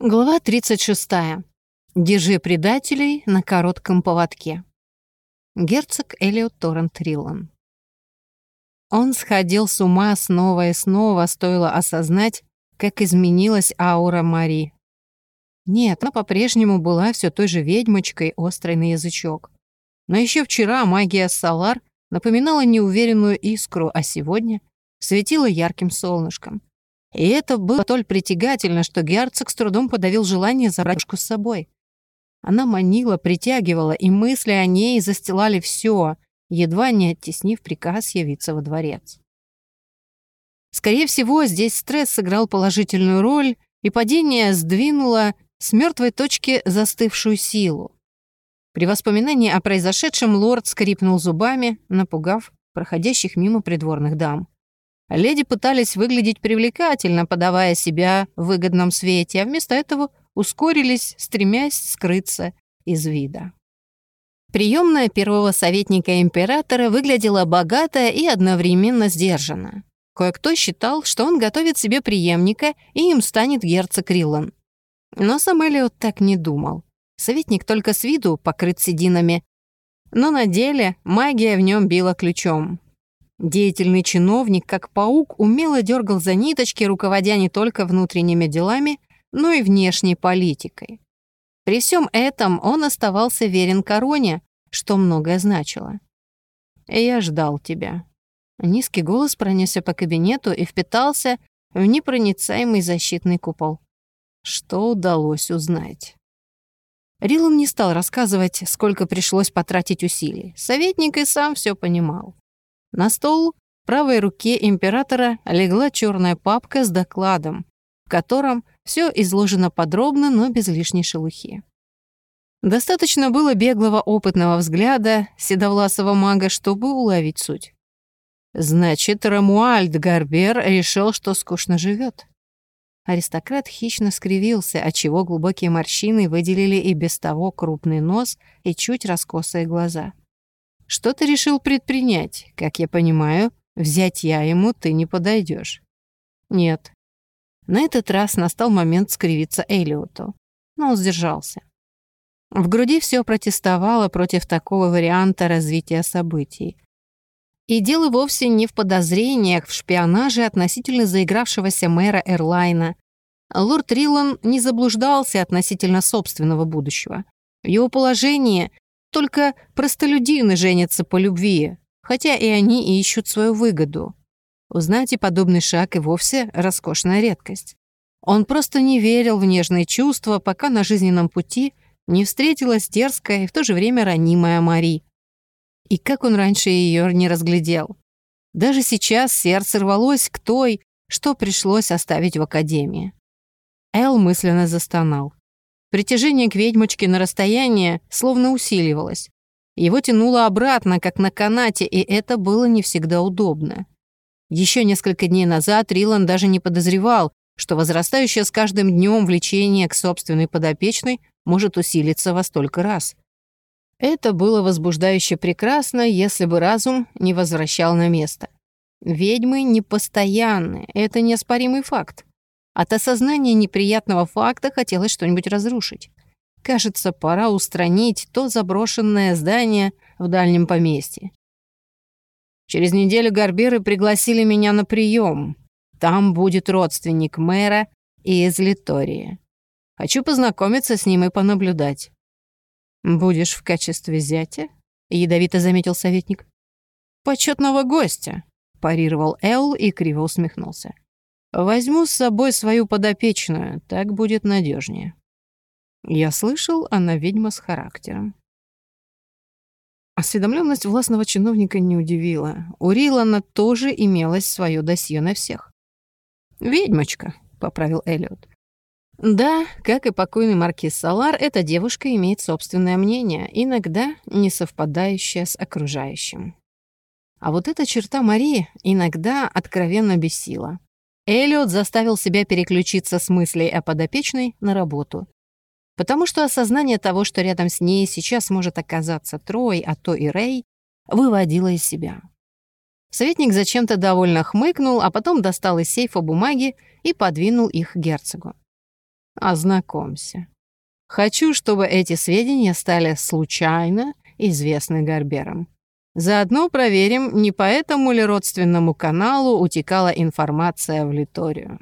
Глава 36. Держи предателей на коротком поводке. Герцог Элиот Торрент Риллан. Он сходил с ума снова и снова, стоило осознать, как изменилась аура Мари. Нет, она по-прежнему была все той же ведьмочкой, острой на язычок. Но еще вчера магия Салар напоминала неуверенную искру, а сегодня светила ярким солнышком. И это было столь притягательно, что герцог с трудом подавил желание забрать с собой. Она манила, притягивала, и мысли о ней застилали все, едва не оттеснив приказ явиться во дворец. Скорее всего, здесь стресс сыграл положительную роль, и падение сдвинуло с мертвой точки застывшую силу. При воспоминании о произошедшем лорд скрипнул зубами, напугав проходящих мимо придворных дам. Леди пытались выглядеть привлекательно, подавая себя в выгодном свете, а вместо этого ускорились, стремясь скрыться из вида. Приемная первого советника императора выглядела богато и одновременно сдержанно. Кое-кто считал, что он готовит себе преемника, и им станет герцог Риллан. Но сам Элиот так не думал. Советник только с виду покрыт сединами, но на деле магия в нем била ключом. Деятельный чиновник, как паук, умело дергал за ниточки, руководя не только внутренними делами, но и внешней политикой. При всем этом он оставался верен короне, что многое значило. «Я ждал тебя». Низкий голос пронесся по кабинету и впитался в непроницаемый защитный купол. Что удалось узнать? Рилан не стал рассказывать, сколько пришлось потратить усилий. Советник и сам все понимал. На стол в правой руке императора легла черная папка с докладом, в котором все изложено подробно, но без лишней шелухи. Достаточно было беглого опытного взгляда седовласого мага, чтобы уловить суть. Значит, Рамуальд Гарбер решил, что скучно живет. Аристократ хищно скривился, отчего глубокие морщины выделили и без того крупный нос и чуть раскосые глаза. Что ты решил предпринять? Как я понимаю, взять я ему ты не подойдешь. Нет. На этот раз настал момент скривиться Элиоту, но он сдержался. В груди все протестовало против такого варианта развития событий. И дело вовсе не в подозрениях в шпионаже относительно заигравшегося мэра Эрлайна. Лорд Рилан не заблуждался относительно собственного будущего. В его положении только простолюдины женятся по любви, хотя и они ищут свою выгоду. Узнать и подобный шаг и вовсе роскошная редкость. Он просто не верил в нежные чувства, пока на жизненном пути не встретилась дерзкая и в то же время ранимая Мари. И как он раньше ее не разглядел. Даже сейчас сердце рвалось к той, что пришлось оставить в академии. Эл мысленно застонал. Притяжение к ведьмочке на расстояние словно усиливалось. Его тянуло обратно, как на канате, и это было не всегда удобно. Еще несколько дней назад Рилан даже не подозревал, что возрастающее с каждым днем влечение к собственной подопечной может усилиться во столько раз. Это было возбуждающе прекрасно, если бы разум не возвращал на место. Ведьмы непостоянны, это неоспоримый факт. От осознания неприятного факта хотелось что-нибудь разрушить. Кажется, пора устранить то заброшенное здание в дальнем поместье. Через неделю Гарберы пригласили меня на прием. Там будет родственник мэра из Литории. Хочу познакомиться с ним и понаблюдать. «Будешь в качестве зятя?» — ядовито заметил советник. «Почетного гостя», — парировал Эл и криво усмехнулся. Возьму с собой свою подопечную, так будет надежнее. Я слышал, она ведьма с характером. Осведомленность властного чиновника не удивила. У Рилана тоже имелось свое досье на всех. «Ведьмочка», — поправил Эллиот. Да, как и покойный маркиз Салар, эта девушка имеет собственное мнение, иногда не совпадающее с окружающим. А вот эта черта Марии иногда откровенно бесила. Эллиот заставил себя переключиться с мыслей о подопечной на работу. Потому что осознание того, что рядом с ней сейчас может оказаться Трой, а то и Рэй, выводило из себя. Советник зачем-то довольно хмыкнул, а потом достал из сейфа бумаги и подвинул их герцогу. Ознакомься. Хочу, чтобы эти сведения стали случайно известны Гарберам. Заодно проверим, не по этому ли родственному каналу утекала информация в Литорию.